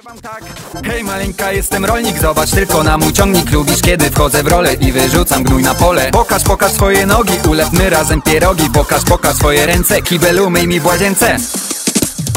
Śpiewam tak. Hej maleńka, jestem rolnik, zobacz tylko na mój ciągnik. Lubisz kiedy wchodzę w rolę i wyrzucam gnój na pole. Pokaż, pokaż swoje nogi, ulepmy razem pierogi. Pokaż, pokaż swoje ręce, kibel umyj mi w łazience.